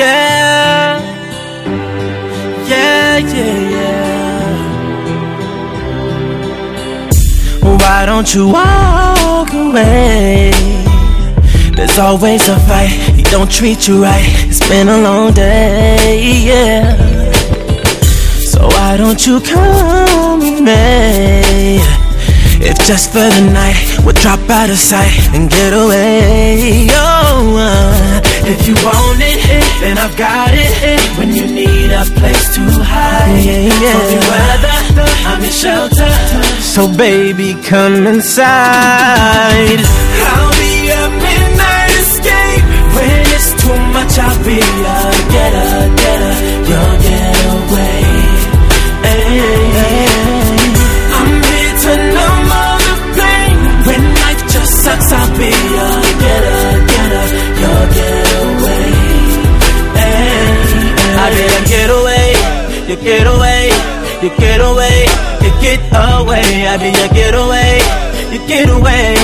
Yeah, yeah, yeah, yeah. Why don't you walk away? There's always a fight. He don't treat you right. It's been a long day, yeah. So why don't you come with me? If just for the night, we'll drop out of sight and get away. Oh, uh, if you want it, then I've got it. When you need a place to hide, yeah, yeah. weather, I'm in shelter. So baby, come inside. Your getaway, your getaway, your get away. I'll be your getaway, your getaway,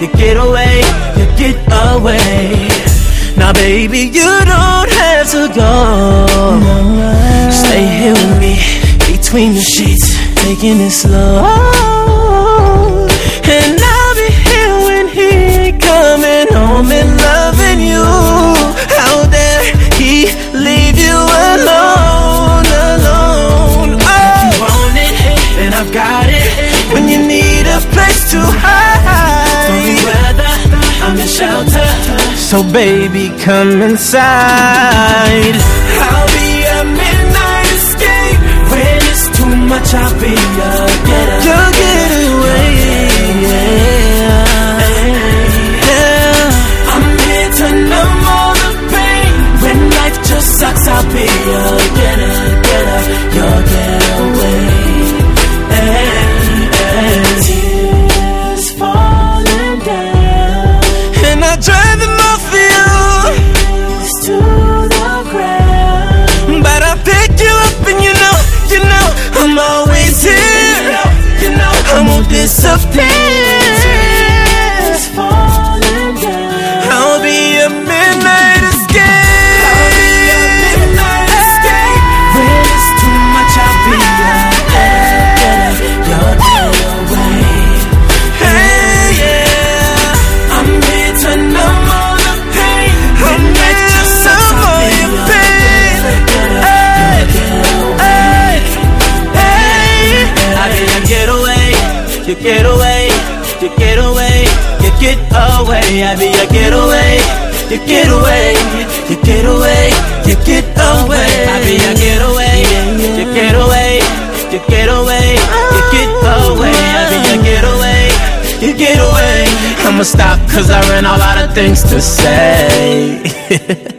your getaway, your get away. Now, baby, you don't have to go. Stay here with me between the sheets, taking it slow. So baby, come inside. I'll be a midnight escape when it's too much. I'll be your your getaway, your getaway, your get away. I be your getaway, your getaway, your getaway, your get away. Take it away, I be your getaway, your getaway, your getaway, your get away. Take it away, I be your getaway, your getaway. I'ma stop cause I ran all out of things to say.